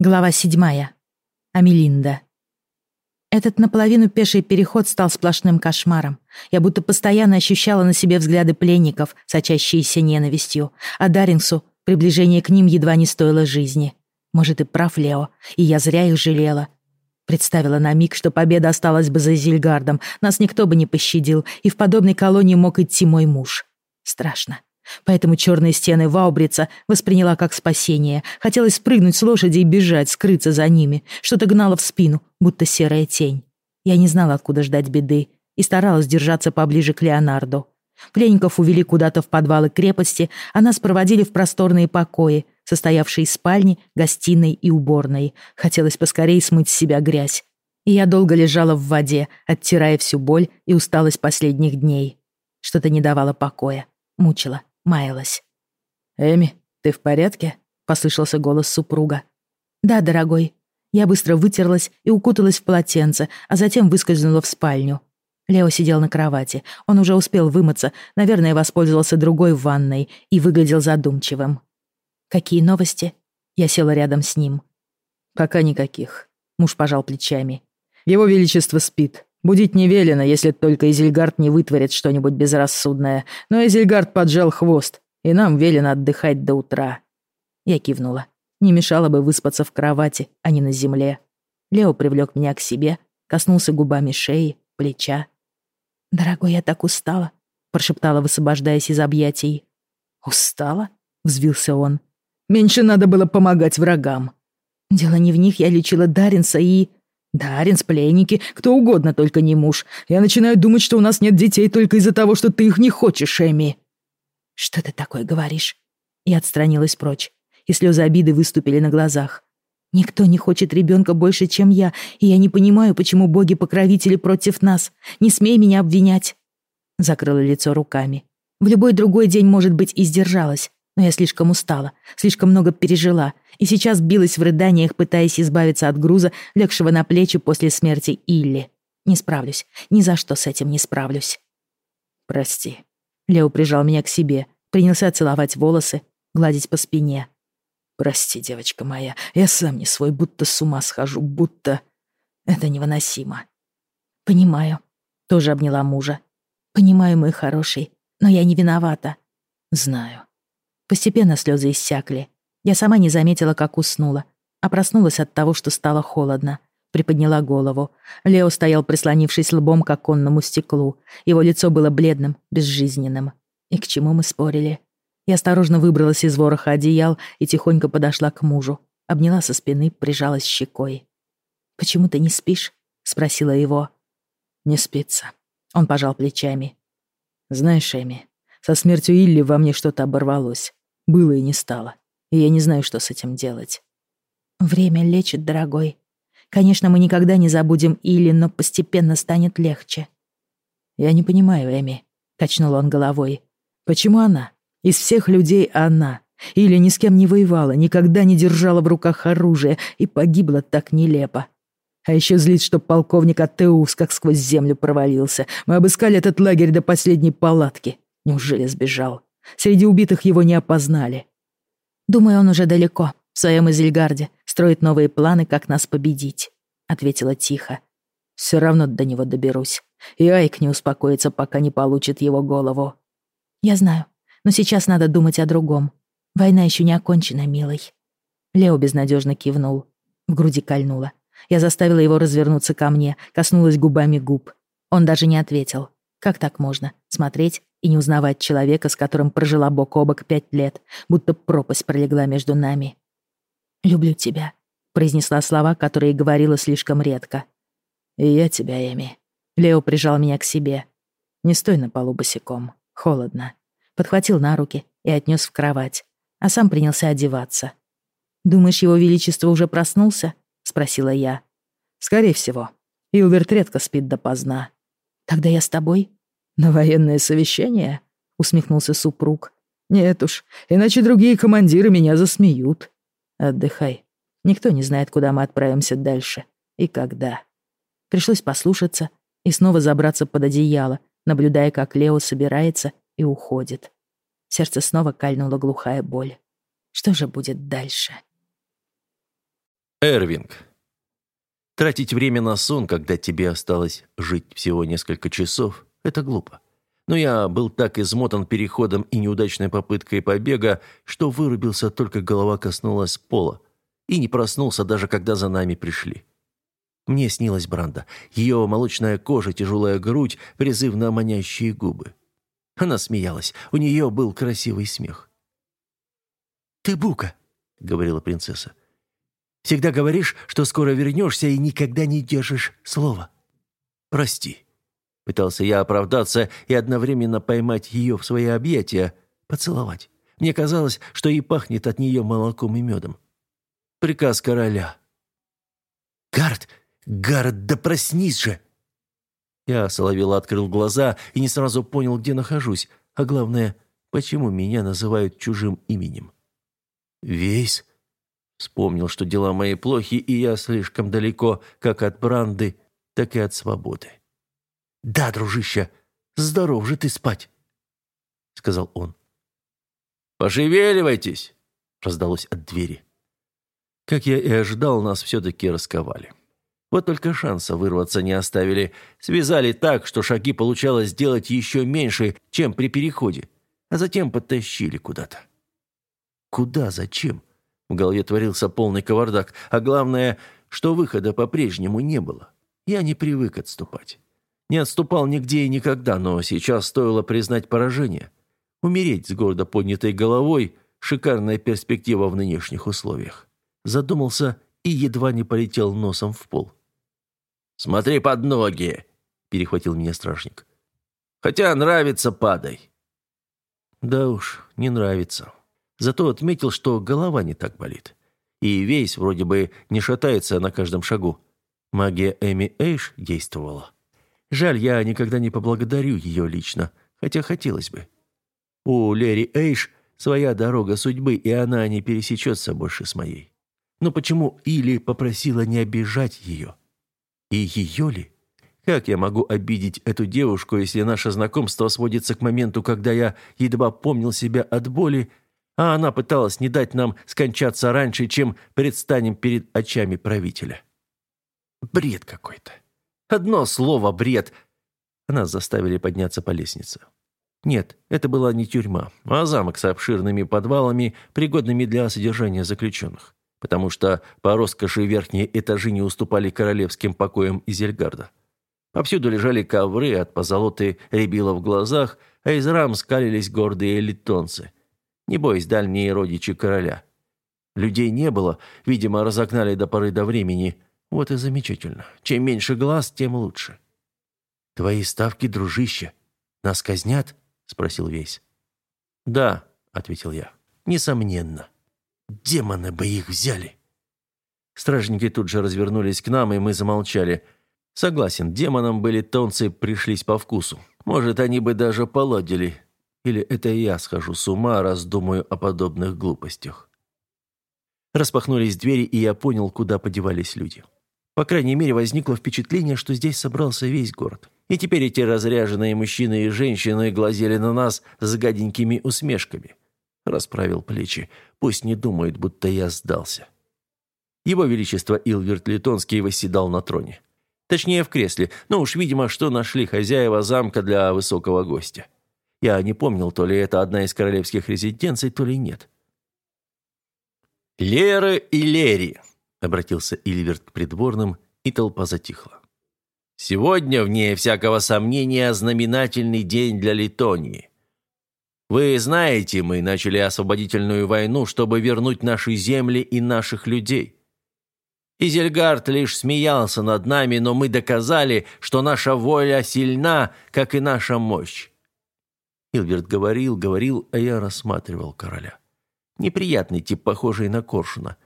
Глава седьмая. Амелинда. Этот наполовину пеший переход стал сплошным кошмаром. Я будто постоянно ощущала на себе взгляды пленников, сочащиеся ненавистью, а Дарингсу приближение к ним едва не стоило жизни. Может, и прав Лео, и я зря их жалела. Представила на миг, что победа осталась бы за Зильгардом, нас никто бы не пощадил, и в подобной колонии мог идти мой муж. Страшно. Поэтому черные стены Ваубрица восприняла как спасение. Хотелось спрыгнуть с лошади и бежать, скрыться за ними. Что-то гнало в спину, будто серая тень. Я не знала, откуда ждать беды, и старалась держаться поближе к Леонарду. Пленников увели куда-то в подвалы крепости, а нас проводили в просторные покои, состоявшие из спальни, гостиной и уборной. Хотелось поскорее смыть с себя грязь. И я долго лежала в воде, оттирая всю боль и усталость последних дней. Что-то не давало покоя, мучило, маялась. «Эми, ты в порядке?» — послышался голос супруга. «Да, дорогой». Я быстро вытерлась и укуталась в полотенце, а затем выскользнула в спальню. Лео сидел на кровати. Он уже успел вымыться, наверное, воспользовался другой ванной и выглядел задумчивым. «Какие новости?» Я села рядом с ним. «Пока никаких». Муж пожал плечами. «Его Величество спит. Будить не велено, если только Изельгард не вытворит что-нибудь безрассудное. Но Изельгард поджал хвост, и нам велено отдыхать до утра. Я кивнула. Не мешало бы выспаться в кровати, а не на земле. Лео привлек меня к себе, коснулся губами шеи, плеча. «Дорогой, я так устала», — прошептала, высвобождаясь из объятий. «Устала?» — взвился он. «Меньше надо было помогать врагам». «Дело не в них, я лечила Даринса и...» Даринс, пленники, кто угодно, только не муж. Я начинаю думать, что у нас нет детей только из-за того, что ты их не хочешь, Эми». «Что ты такое говоришь?» Я отстранилась прочь, и слезы обиды выступили на глазах. «Никто не хочет ребенка больше, чем я, и я не понимаю, почему боги-покровители против нас. Не смей меня обвинять!» Закрыла лицо руками. В любой другой день, может быть, и сдержалась, но я слишком устала, слишком много пережила, и сейчас билась в рыданиях, пытаясь избавиться от груза, легшего на плечи после смерти Илли. Не справлюсь, ни за что с этим не справлюсь. «Прости». Лео прижал меня к себе, принялся целовать волосы, гладить по спине. «Прости, девочка моя, я сам не свой, будто с ума схожу, будто... Это невыносимо». «Понимаю», — тоже обняла мужа. «Понимаю, мой хороший, но я не виновата». «Знаю». Постепенно слезы иссякли. Я сама не заметила, как уснула, а проснулась от того, что стало холодно. Приподняла голову. Лео стоял, прислонившись лбом к оконному стеклу. Его лицо было бледным, безжизненным. И к чему мы спорили? Я осторожно выбралась из вороха одеял и тихонько подошла к мужу. Обняла со спины, прижалась щекой. «Почему ты не спишь?» — спросила его. «Не спится». Он пожал плечами. «Знаешь, Эми, со смертью Илли во мне что-то оборвалось. Было и не стало и я не знаю, что с этим делать. Время лечит, дорогой. Конечно, мы никогда не забудем Или, но постепенно станет легче. Я не понимаю, Эми, качнул он головой. Почему она? Из всех людей она. Или ни с кем не воевала, никогда не держала в руках оружие и погибла так нелепо. А еще злит, что полковник Атеус как сквозь землю провалился. Мы обыскали этот лагерь до последней палатки. Неужели сбежал? Среди убитых его не опознали. «Думаю, он уже далеко, в своем Изельгарде, строит новые планы, как нас победить», — ответила тихо. «Все равно до него доберусь. И Айк не успокоится, пока не получит его голову». «Я знаю, но сейчас надо думать о другом. Война еще не окончена, милый». Лео безнадежно кивнул. В груди кольнуло. Я заставила его развернуться ко мне, коснулась губами губ. Он даже не ответил. Как так можно? Смотреть и не узнавать человека, с которым прожила бок о бок пять лет, будто пропасть пролегла между нами. «Люблю тебя», — произнесла слова, которые говорила слишком редко. «И я тебя, Эми». Лео прижал меня к себе. «Не стой на полу босиком. Холодно». Подхватил на руки и отнес в кровать, а сам принялся одеваться. «Думаешь, его величество уже проснулся?» — спросила я. «Скорее всего. Илверт редко спит допоздна». «Тогда я с тобой?» «На военное совещание?» — усмехнулся супруг. «Нет уж, иначе другие командиры меня засмеют. Отдыхай. Никто не знает, куда мы отправимся дальше и когда». Пришлось послушаться и снова забраться под одеяло, наблюдая, как Лео собирается и уходит. Сердце снова кальнула глухая боль. Что же будет дальше? Эрвинг. Тратить время на сон, когда тебе осталось жить всего несколько часов, это глупо. Но я был так измотан переходом и неудачной попыткой побега, что вырубился только голова коснулась пола и не проснулся даже когда за нами пришли. Мне снилась Бранда. Ее молочная кожа, тяжелая грудь, призывно манящие губы. Она смеялась. У нее был красивый смех. «Ты Бука», — говорила принцесса. «Всегда говоришь, что скоро вернешься и никогда не держишь слова». «Прости», — пытался я оправдаться и одновременно поймать ее в свои объятия, поцеловать. Мне казалось, что и пахнет от нее молоком и медом. Приказ короля. «Гард, Гард, да проснись же!» Я соловело открыл глаза и не сразу понял, где нахожусь, а главное, почему меня называют чужим именем. «Весь?» Вспомнил, что дела мои плохи, и я слишком далеко как от Бранды, так и от свободы. «Да, дружище, здоров же ты спать!» — сказал он. «Пошевеливайтесь!» — раздалось от двери. Как я и ожидал, нас все-таки расковали. Вот только шанса вырваться не оставили. Связали так, что шаги получалось сделать еще меньше, чем при переходе, а затем подтащили куда-то. Куда, зачем? В голове творился полный кавардак, а главное, что выхода по-прежнему не было. Я не привык отступать. Не отступал нигде и никогда, но сейчас стоило признать поражение. Умереть с гордо поднятой головой – шикарная перспектива в нынешних условиях. Задумался и едва не полетел носом в пол. «Смотри под ноги!» – перехватил меня стражник. «Хотя нравится, падай!» Да уж, не нравится. Зато отметил, что голова не так болит. И весь вроде бы не шатается на каждом шагу. Магия Эми Эйш действовала. Жаль, я никогда не поблагодарю ее лично, хотя хотелось бы. У Лери Эйш своя дорога судьбы, и она не пересечется больше с моей. Но почему Или попросила не обижать ее? И ее ли? Как я могу обидеть эту девушку, если наше знакомство сводится к моменту, когда я едва помнил себя от боли, а она пыталась не дать нам скончаться раньше, чем предстанем перед очами правителя? Бред какой-то. Одно слово «бред». Нас заставили подняться по лестнице. Нет, это была не тюрьма, а замок с обширными подвалами, пригодными для содержания заключенных потому что по роскоши верхние этажи не уступали королевским покоям Изельгарда. Повсюду лежали ковры, от позолоты рябило в глазах, а из рам скалились гордые литонцы. Не бойся, дальние родичи короля. Людей не было, видимо, разогнали до поры до времени. Вот и замечательно. Чем меньше глаз, тем лучше. «Твои ставки, дружище, нас казнят?» — спросил Весь. «Да», — ответил я, — «несомненно». Демоны бы их взяли!» Стражники тут же развернулись к нам, и мы замолчали. Согласен, демонам были тонцы пришлись по вкусу. Может, они бы даже поладили. Или это я схожу с ума, раз думаю о подобных глупостях. Распахнулись двери, и я понял, куда подевались люди. По крайней мере, возникло впечатление, что здесь собрался весь город. И теперь эти разряженные мужчины и женщины глазели на нас с гаденькими усмешками. Расправил плечи. Пусть не думает, будто я сдался. Его Величество Илверт Литонский восседал на троне. Точнее, в кресле, но уж, видимо, что нашли хозяева замка для высокого гостя. Я не помнил, то ли это одна из королевских резиденций, то ли нет. «Лера и Лери», — обратился Ильверт к придворным, и толпа затихла. «Сегодня, вне всякого сомнения, знаменательный день для Литонии. Вы знаете, мы начали освободительную войну, чтобы вернуть наши земли и наших людей. Изельгард лишь смеялся над нами, но мы доказали, что наша воля сильна, как и наша мощь. Илберт говорил, говорил, а я рассматривал короля. Неприятный тип, похожий на коршуна.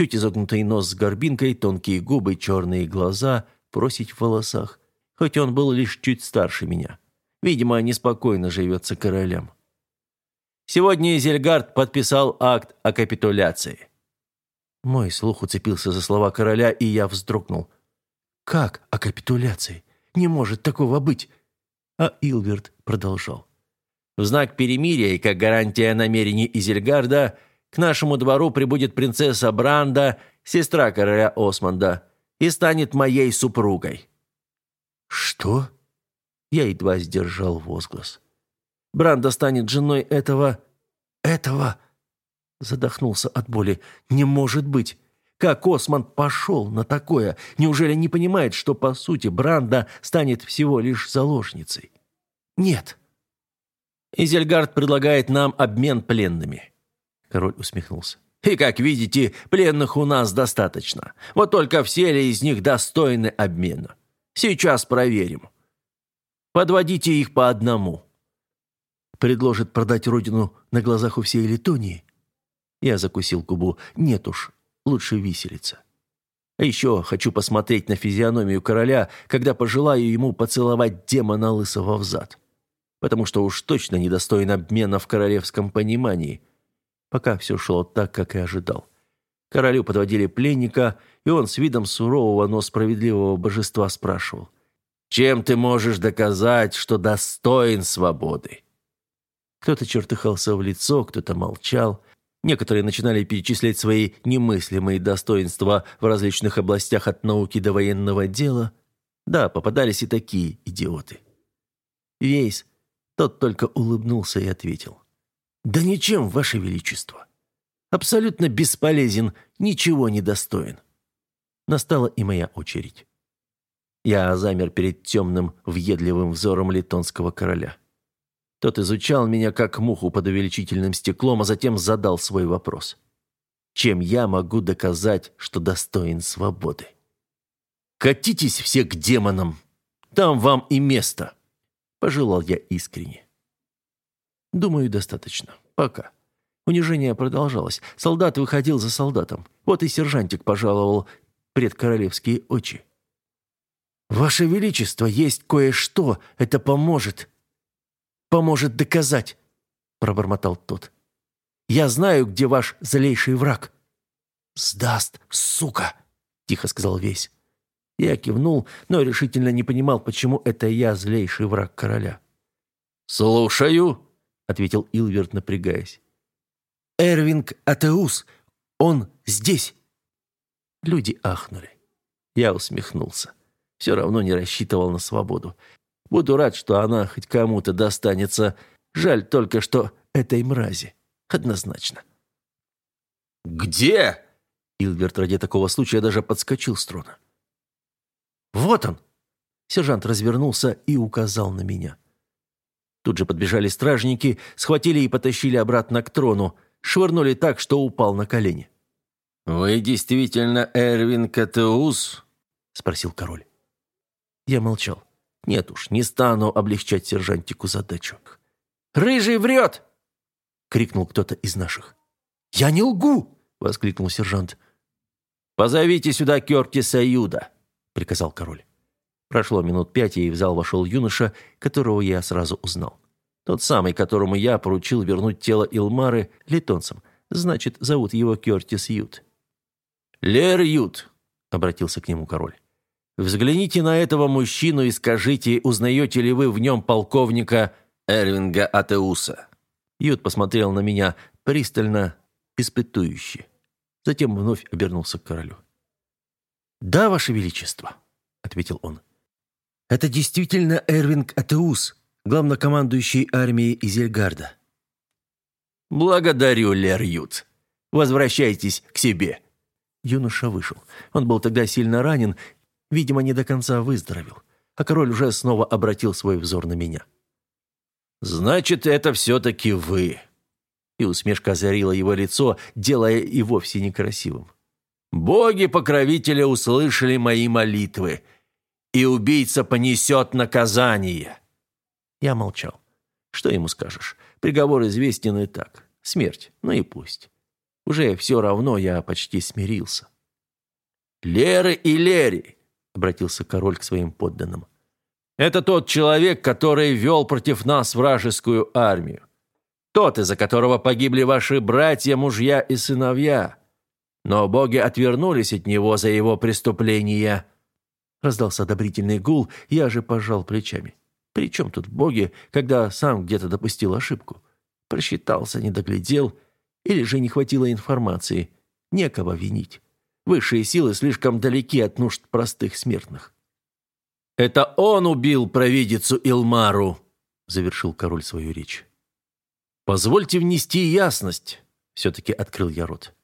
Чуть изогнутый нос с горбинкой, тонкие губы, черные глаза, просить в волосах. Хоть он был лишь чуть старше меня. Видимо, неспокойно живется королям. Сегодня Зельгард подписал акт о капитуляции». Мой слух уцепился за слова короля, и я вздрогнул. «Как о капитуляции? Не может такого быть!» А Илверт продолжал. «В знак перемирия и как гарантия намерений Изельгарда к нашему двору прибудет принцесса Бранда сестра короля Османда, и станет моей супругой». «Что?» Я едва сдержал возглас. «Бранда станет женой этого... этого...» Задохнулся от боли. «Не может быть! Как Османд пошел на такое? Неужели не понимает, что, по сути, Бранда станет всего лишь заложницей?» «Нет». «Изельгард предлагает нам обмен пленными». Король усмехнулся. «И, как видите, пленных у нас достаточно. Вот только все ли из них достойны обмена? Сейчас проверим. Подводите их по одному». Предложит продать родину на глазах у всей Литонии? Я закусил губу. Нет уж, лучше виселица. А еще хочу посмотреть на физиономию короля, когда пожелаю ему поцеловать демона лысого взад. Потому что уж точно недостоин обмена в королевском понимании. Пока все шло так, как и ожидал. Королю подводили пленника, и он с видом сурового, но справедливого божества спрашивал. «Чем ты можешь доказать, что достоин свободы?» Кто-то чертыхался в лицо, кто-то молчал. Некоторые начинали перечислять свои немыслимые достоинства в различных областях от науки до военного дела. Да, попадались и такие идиоты. Вейс, тот только улыбнулся и ответил. «Да ничем, Ваше Величество. Абсолютно бесполезен, ничего не достоин». Настала и моя очередь. Я замер перед темным, въедливым взором литонского короля. Тот изучал меня как муху под увеличительным стеклом, а затем задал свой вопрос. Чем я могу доказать, что достоин свободы? «Катитесь все к демонам! Там вам и место!» Пожелал я искренне. Думаю, достаточно. Пока. Унижение продолжалось. Солдат выходил за солдатом. Вот и сержантик пожаловал пред королевские очи. «Ваше Величество, есть кое-что, это поможет поможет доказать», — пробормотал тот. «Я знаю, где ваш злейший враг». «Сдаст, сука!» — тихо сказал весь. Я кивнул, но решительно не понимал, почему это я злейший враг короля. «Слушаю», — ответил Илверт, напрягаясь. «Эрвинг Атеус, он здесь!» Люди ахнули. Я усмехнулся. Все равно не рассчитывал на свободу. Буду рад, что она хоть кому-то достанется. Жаль только, что этой мрази. Однозначно. «Где?» Илберт ради такого случая даже подскочил с трона. «Вот он!» Сержант развернулся и указал на меня. Тут же подбежали стражники, схватили и потащили обратно к трону, швырнули так, что упал на колени. «Вы действительно Эрвин Катеус?» — спросил король. Я молчал. Нет уж, не стану облегчать сержантику задачу. «Рыжий врет!» — крикнул кто-то из наших. «Я не лгу!» — воскликнул сержант. «Позовите сюда Кертиса Юда!» — приказал король. Прошло минут пять, и в зал вошел юноша, которого я сразу узнал. Тот самый, которому я поручил вернуть тело Илмары литонцам. Значит, зовут его Кертис Ют. «Лер Ют!» — обратился к нему король. Взгляните на этого мужчину и скажите, узнаете ли вы в нем полковника Эрвинга Атеуса?» Ют посмотрел на меня пристально, испытующе. Затем вновь обернулся к королю. «Да, ваше величество», — ответил он. «Это действительно Эрвинг Атеус, главнокомандующий армией Изельгарда». «Благодарю, Лер Ют. Возвращайтесь к себе». Юноша вышел. Он был тогда сильно ранен Видимо, не до конца выздоровел. А король уже снова обратил свой взор на меня. «Значит, это все-таки вы!» И усмешка озарила его лицо, делая и вовсе некрасивым. «Боги-покровители услышали мои молитвы, и убийца понесет наказание!» Я молчал. Что ему скажешь? Приговор известен и так. Смерть, ну и пусть. Уже все равно я почти смирился. «Леры и Лери, — обратился король к своим подданным. «Это тот человек, который вел против нас вражескую армию. Тот, из-за которого погибли ваши братья, мужья и сыновья. Но боги отвернулись от него за его преступления». Раздался одобрительный гул, я же пожал плечами. «При чем тут боги, когда сам где-то допустил ошибку? Просчитался, не доглядел, или же не хватило информации? Некого винить. Высшие силы слишком далеки от нужд простых смертных. «Это он убил провидицу Илмару», — завершил король свою речь. «Позвольте внести ясность», — все-таки открыл я рот.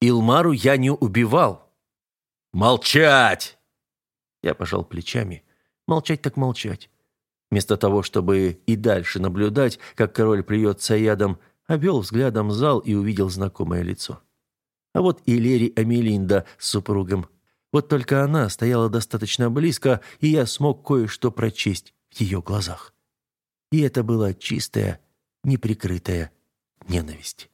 «Илмару я не убивал». «Молчать!» Я пожал плечами. Молчать так молчать. Вместо того, чтобы и дальше наблюдать, как король плюется ядом, обвел взглядом зал и увидел знакомое лицо. А вот и Лери Амелинда с супругом. Вот только она стояла достаточно близко, и я смог кое-что прочесть в ее глазах. И это была чистая, неприкрытая ненависть.